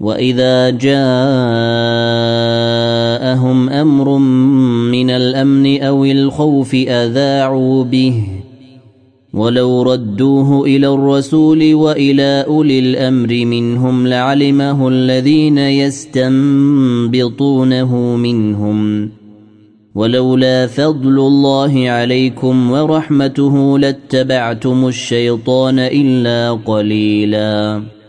واذا جاءهم أمر من الامن أو الخوف اذاعوا به ولو ردوه إلى الرسول والى اولي الامر منهم لعلمه الذين يستنبطونه منهم ولولا فضل الله عليكم ورحمته لاتبعتم الشيطان الا قليلاً